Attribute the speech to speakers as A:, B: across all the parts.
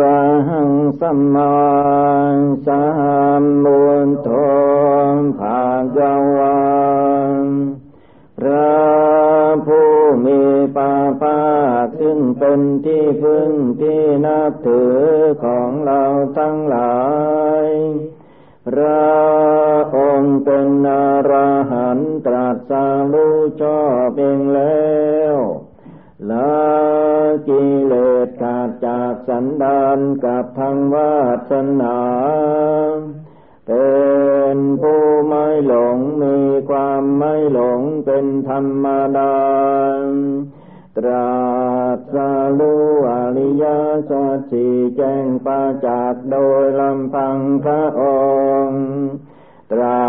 A: ระหังสัมมาสัมพุทโธภาควันพระผู้มีพระภาซึ่งเป็นที่พึ่งที่นับถือของเราทั้งหลายพระองค์เป็นอรหันตรัสรู้ชอบเองแล้วละกิเลส จากสันดานกับทางวาสนา เป็นผู้ไม่หลงมีความไม่หลงเป็นธรรมดา ตรัสรู้อริยสัจสี่แจ้งประจักษ์โดยลำพังพระองค์ตรั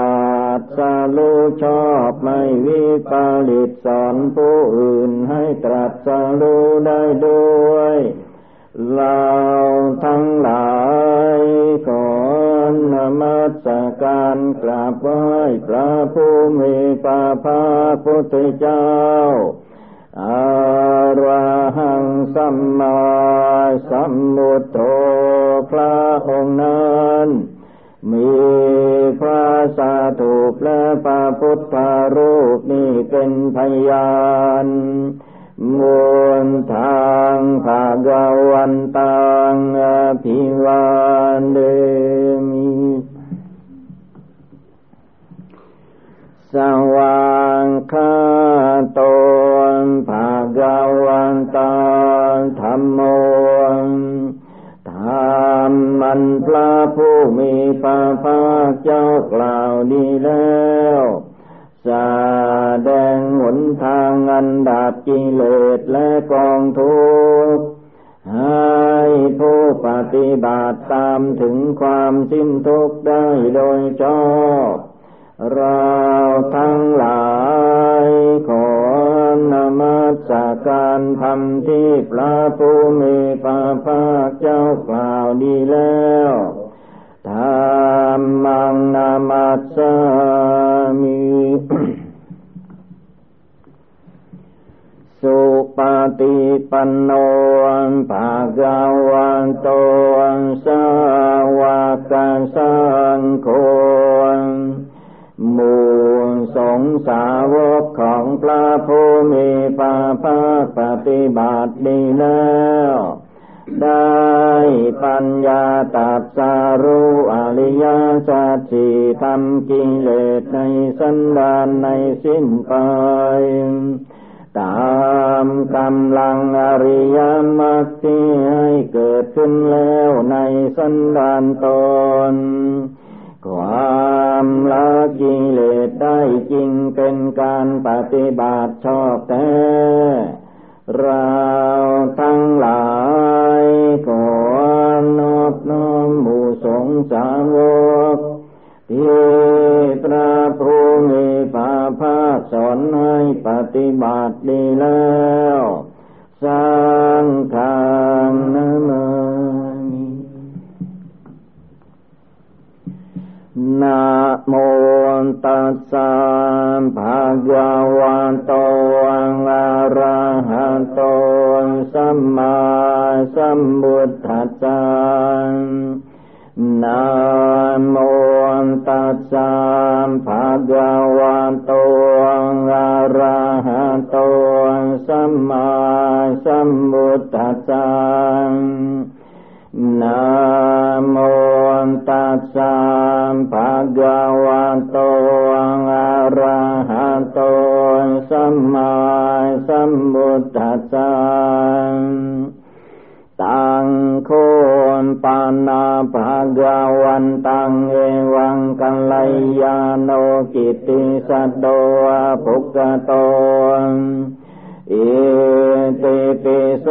A: สรู้ชอบไม่วิปาลิตสอนผู้อื่นให้ตรัสรู้ได้ด้วย เราทั้งหลายขอนมัสการกราบไหว้พระผู้มีพระภาคพุทธเจ้าอาระหังสัมมาสัมพุทโธพระองค์นั้นมีพระสาธุและพระพุทธรูปนี่เป็นพยาน มูลทางภาควันตังอภิวันเดมิสว่างคาตนภาควันตังธรรมโมรมมันพระผู้มีพระภาคเจ้ากล่าวดีแล้วแส ดงหนทางอันดาบกิเลสและกองทุกข์ให้ผู้ปฏิบัติตามถึงความสิ้นทุกข์ได้โดยชอบเราทั้งหลายขอนมัสการธรรมที่พระภูมิพระภาคเจ้ากล่าวดีแล้วธรรมังนามัสสามิสุ ปฏิปันโนภาคาวันโตสาวกสังโฆมูลสงสาวกของพระภูมิพระภาคปฏิบัติดีแล้วได้ปัญญาตัดสารุอริยสัจสี่ทำกิเลสในสันดานในสิ้นไป ตามกำลังอริยมรรคที่ให้เกิดขึ้นแล้วในสันดานตน ความละกิเลสได้จริงเป็นการปฏิบัติชอบแท้เราทั้งหลายขอนอบน้อมบูสงสาวกที่พระภูมิพระภาคสอนให ปฏิบัติดีแล้วสร้างทางนะมานะโมตัสสะภะคะวะโตอะระหะโตสัมมาสัมพุท ตัสสะภะคะวะโตอะระหะโตสัมมาสัมพุทธัสสะนะโมตัสสะภะคะวะโตอะระหะโตสัมมาสัมพุทธัสสะ นปานาภะกะวันตังเอวังกัลยาโนกิติสัตโตภุกโตเอติปิโส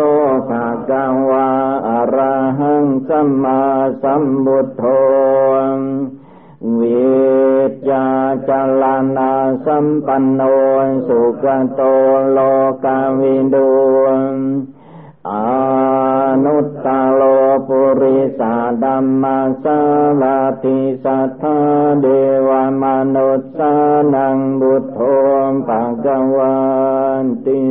A: ภะคะวะอะระหังสัมมาสัมพุทโธวิจาจลานาสัมปันโนสุขโตโลกาวิดูอ นุตตโลปุริสาดัมมาสาลาติสัทธาเดวมนุสสานังบุตโธภะกวันติ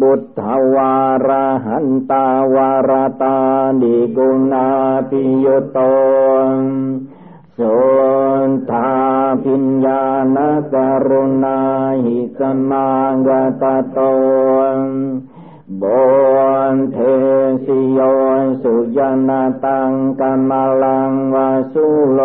A: บุตถวารหันตาวารตาดิกุณาปิยโตสุนทาพิญญาณกรุณาหิสมังกตโต บนเทสิโยสุยนาตังกัมลังวาสุโล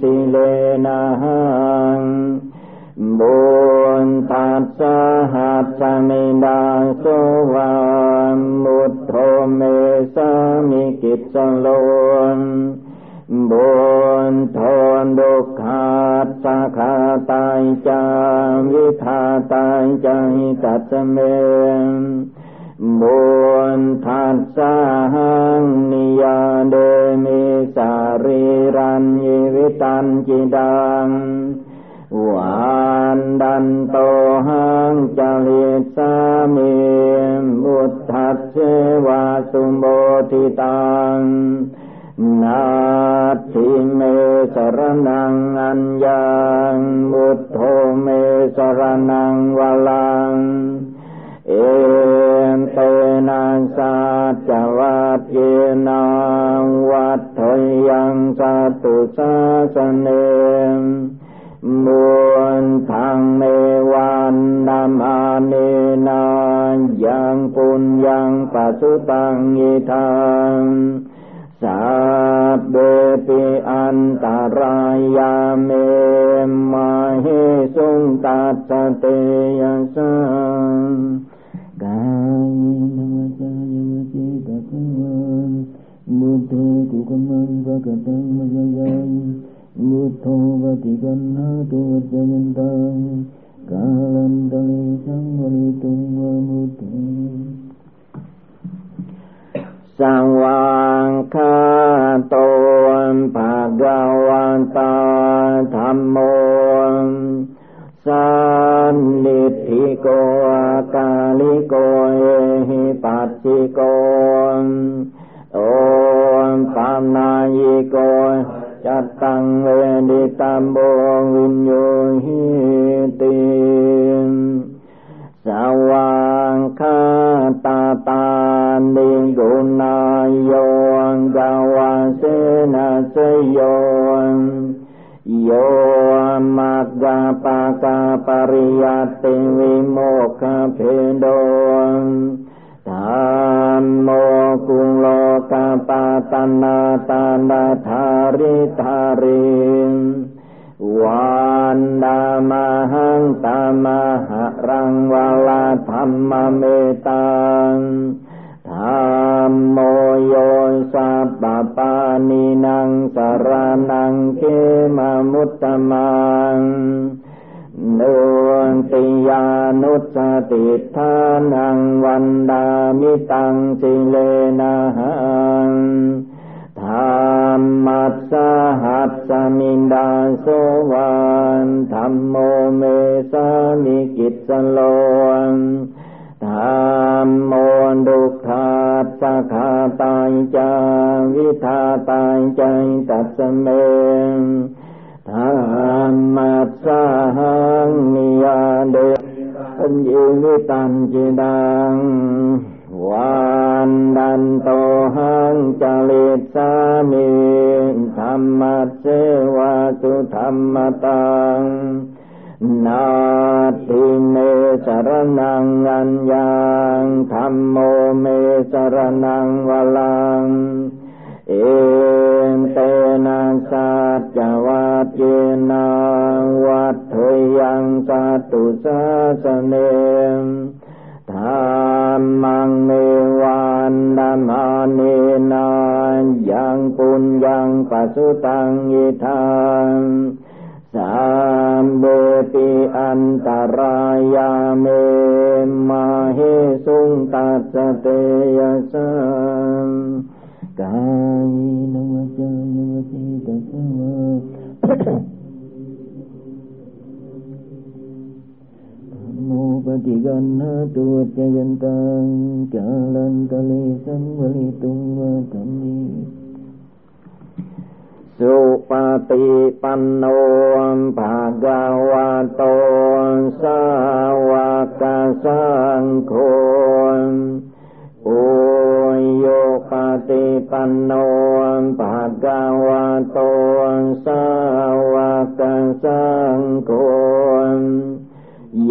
A: สิเลนะหังบุญตัสสะหัสสมิดาโสวามุตโธเมสามิกิจโลนบุญทนดุขาตสาขาตายจาวิธาตายใจตัสเม บุญทัสสะหังนิยาเดมิสารีรันยิวิตันจิดังวานดันโตหังจลิสามีบุตทัสเสวาสุโบทิตังนาทิเมสรนังอัญญังบุตโธเมสรนังวลัง เอเตนะสัจวัตเยนาวัตถยังสัตุสาสเนมบุญทางเมวันนามาเนนายังปุญยังปัสุตังยิทังสัพเบปิอันตรายาเมมาเฮสุงตัสเตยสัง बुद्धे कुकुमङ्गकं बुद्धो गति गन्ना दूर्ज कालन्दमे सङ्ग มักกาปากาปริยัติวิโมกขเพโดธรรมโมกุโลกาปาตนาตานาธาริธาริวันดามหังตามหะรังวาลาธรรมเมตัง มโมโยสัพปปาณีนัง สะระณัง เขมะมุตตะมัง ทุติยานุสสะติฏฐานังวันทามิตังสิเรนะหังธัมมัสสาหัสมิ ทาโส วะ ธัมโมเมสามิกิสสะโร ยใจตัสเมธรรมัสสหังนิยาเดอัญญิวิตันจิดังวันดันโตหังจลิตสามีธรรมเสวาสุธรรมตังนาทิเมสรนังอัญญังธรรมโมเมสรนังวลัง เอ เตนะสัจวัตเยนาวัตถยังสัตุสาสเนมธรรมังเมวันดามาเนนายังปุญญังปัสุตังยิทังสามเบติอันตรายาเมมาเฮสุงตัสเตยสังกายนวจายนวจิตสวะโม กายนวเจนวจิตตุมมูปฏิกันนาตัวจยันตังกาลันตะเลสังวลิตุงวะธรรมิสุปฏิปันโนภะกวะโตสาวกสังโฆโย ปฏิปันโนภะกวะโตสาวกสังโฆ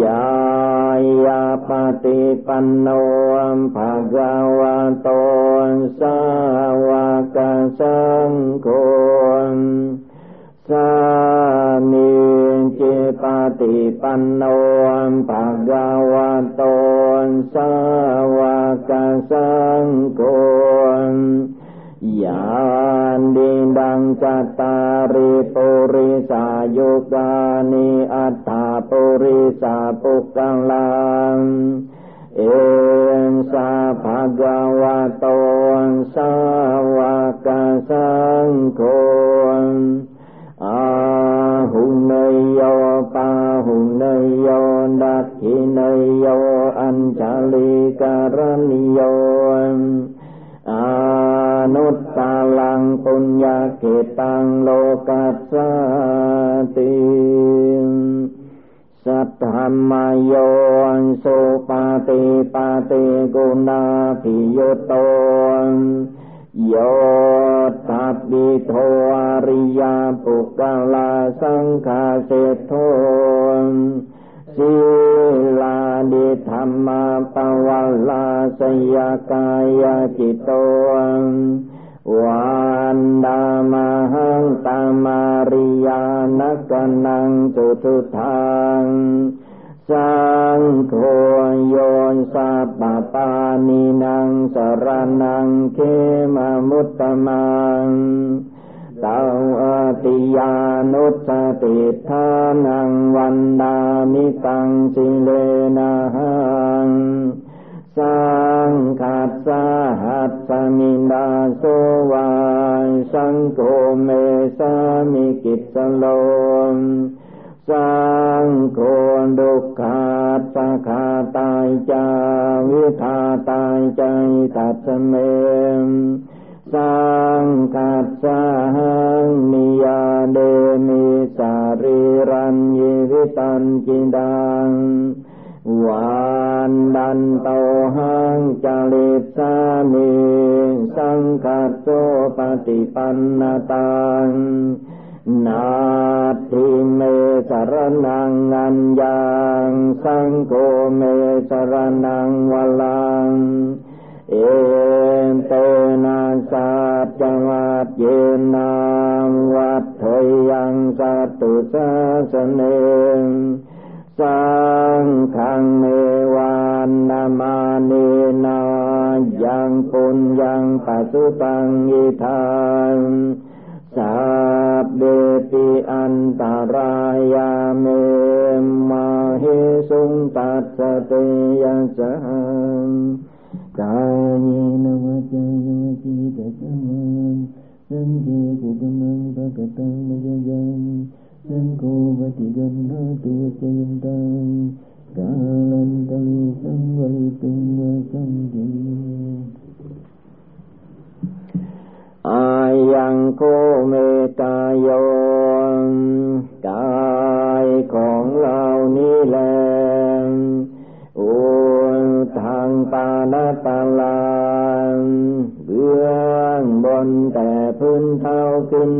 A: ยายาปฏิปันโนภะกวะโตสาวกสังโฆสา มีจิปฏิปันโนภะกวะโตสาวกสังโฆยานดิดังจัตตาริปุริสายุกานิอัตถาปุริสาปุกกังลังเองสาภะกวะโตสาวกสังโฆ เนยโยดักขิเนยโยอัญชลิการณิโยอนุตตาลังปุญญาเกตังโลกัสสติสัทธรรมโยนสุปาติปาติกุณาภิโยตโต โยตับบิโทอริยาปุกกลาสังฆาเสโทศีลาดิธรรมาปวัลลาสยกายจิตโตวันดามหังตามาริยานักนังจุทุทังสังโฆโยนสัพปานินังสรนังเขมามุตตมังตาวติยานุสติทานังวันดามิตังสิเลนะหังสังขัดสหัสสมินดาโสวายสังโฆเมสามิกิจโลม สังโฆดุขาสาขาตายจาวิธาตายใจตัดเมมสังกัสสหังนิยาเดมิสาริรันยิวิตันจิดังวานดันโตหังจาริสามิสังกัสโสปฏิปันนตัง นาทิเมสรนังอัญญังสังโฆเมสรนังวลัง เอเตนะสัจจวัตเยนาวัตถยังสัตตุสาสเนสังขังเมวานนามานีนายังปุญยังปัสุตังยิทาน สัพเดติอันตรายาเมมาหิสุงตัสสติยัสหังกายนวจายวจิตสัมมังสังเกกุกมังภะกตังมยยังสังโฆปฏิกันนาตุจยันตังกาลันตลิสังวลิตุงวะสังเก อายังโกเมตายนกายของเรานี้แลโอ้ทางปานตาลานเบื้องบนแต่พื้นเท้าขึ้น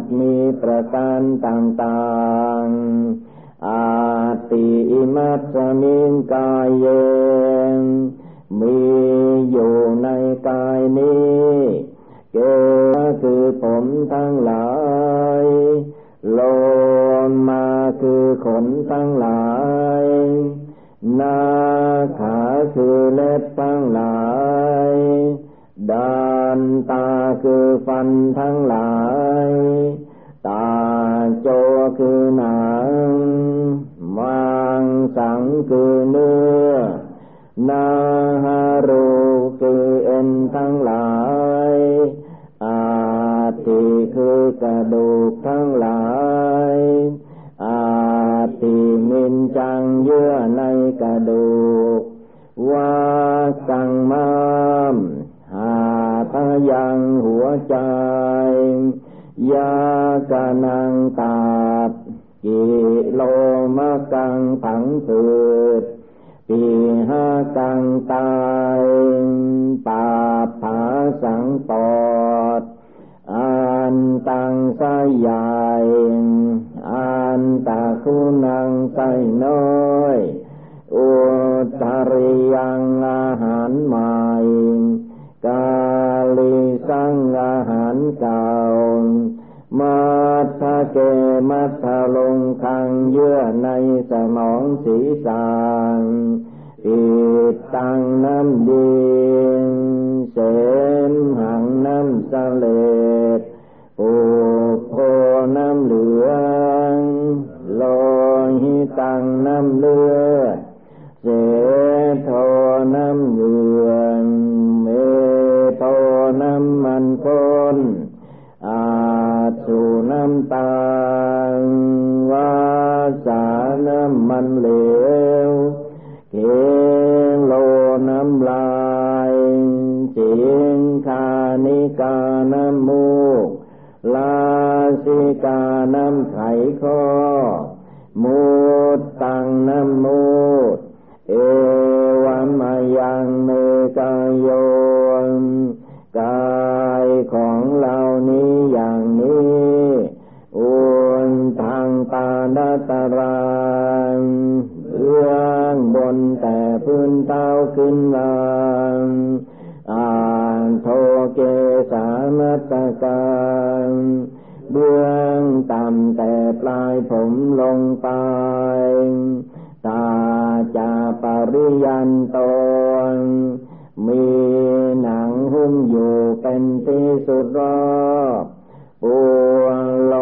A: อาดมีประการต่างๆ อาติอิมัสมิงกายเยมีอยู่ในกายนี้เกคือผมทั้งหลายโลมาคือขนทั้งหลายนาขาคือเล็บทั้งหลาย ดานตาคือฟันทั้งหลาย ตาโจคือหนังมังสังคือเนื้อ นาฮารูคือเอ็นทั้งหลาย วาสาน้ำมันเหลวเกโลน้ำลายจิงคานิกาน้ำมูกลาสิกาน้ำไขข้อมู เท้าขึ้นมาอ่านโทเกสามัตการเบื้องต่ำแต่ปลายผมลงไป ตาจาปริยันตนมีหนังหุ้มอยู่เป็นที่สุดรอบปูโล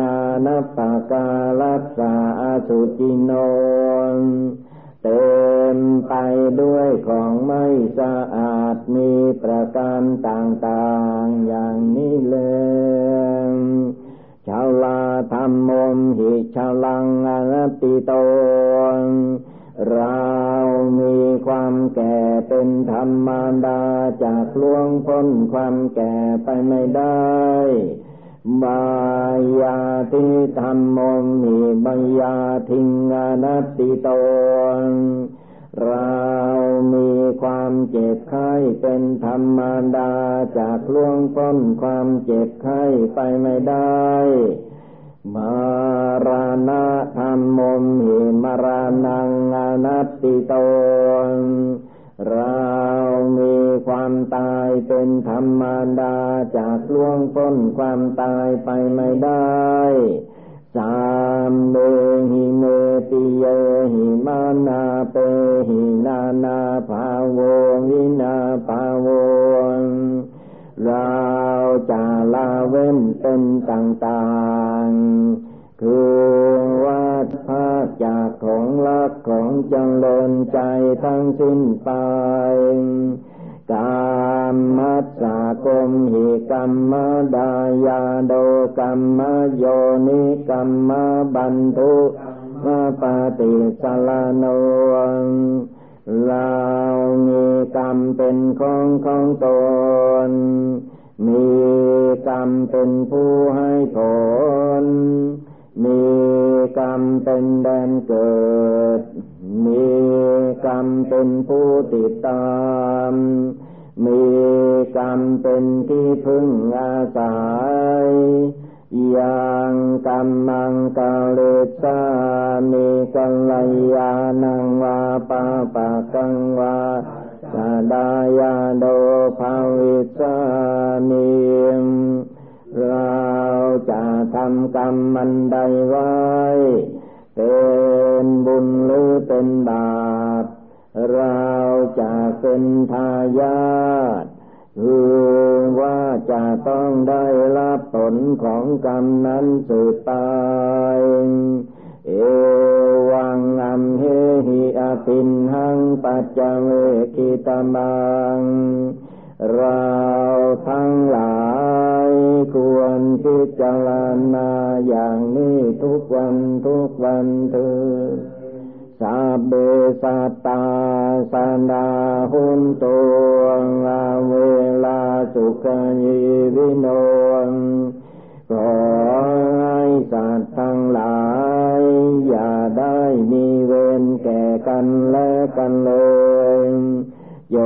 A: นานัปกาลัสสาสุจินน เต็มไปด้วยของไม่สะอาดมีประการต่างๆอย่างนี้เลยชาวลาธรรมมมหิชาลังอนัตติโตเรามีความแก่เป็นธรรมดาจากล่วงพ้นความแก่ไปไม่ได้ บายาทิธรรมมมีบายาทิงอนติโตเรามีความเจ็บไข้เป็นธรรมดาจากล่วงพ้นความเจ็บไข้ไปไม่ได้ มาราณะธรรมมหิมารานังอนัตติโต เรามีความตายเป็นธรรมดาจากล่วงพ้นความตายไปไม่ได้สามเมหิเมติเยหิมานาเปหินานาภาโววินาภาโวเราจะลาเว้นเป็นต่าง ใจทั้งสิ้นไปกามมัสสากมหิกรรมดายาโดกรรมโยนิกรรมบันทุมาปฏิสลาโนเรามีกรรมเป็นของของตน มีกรรมเป็นผู้ให้ผล มีกรรมเป็นแดนเกิด มี กรรมเป็นผู้ติดตาม มีกรรมเป็นที่พึ่งอาศัยยังกรรมังกาเลสามีกัลยาณังวาปาปะกังวาสาดายาโดภาวิสามีเราจะทำกรรมมันใดไว้ เป็นบุญหรือเป็นบาป เราจะเป็นทายาทคือว่าจะต้องได้รับผลของกรรมนั้นสืบไปเอวังอัมเฮหิอภินหังปัจจเวกิตมัง เราทั้งหลายควรพิจารณาอย่างนี้ทุกวันทุกวันเถิดสาเบสัตตาสันดาหุนตัวเวลาสุขยิวิโนขอให้สัตว์ทั้งหลาย อย่าได้มีเวรแก่กันและกันเลยโย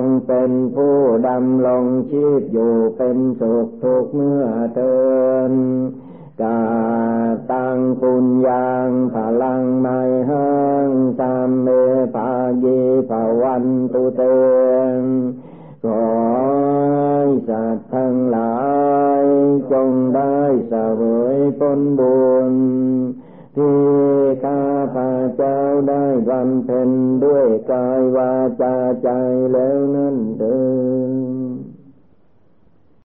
A: งเป็นผู้ดำลงชีพอยู่เป็นสุขทุกเมื่อเตือนกาตังปุญญาพลังไม่หังสามเมภายีภาวันตุเตนขอสัตว์ทั้งหลาย จงได้เสวยผลบุญ ที่ข้าพาเจ้าได้บำเพ็ญด้วยกายวาจาใจแล้วนั้นเดิน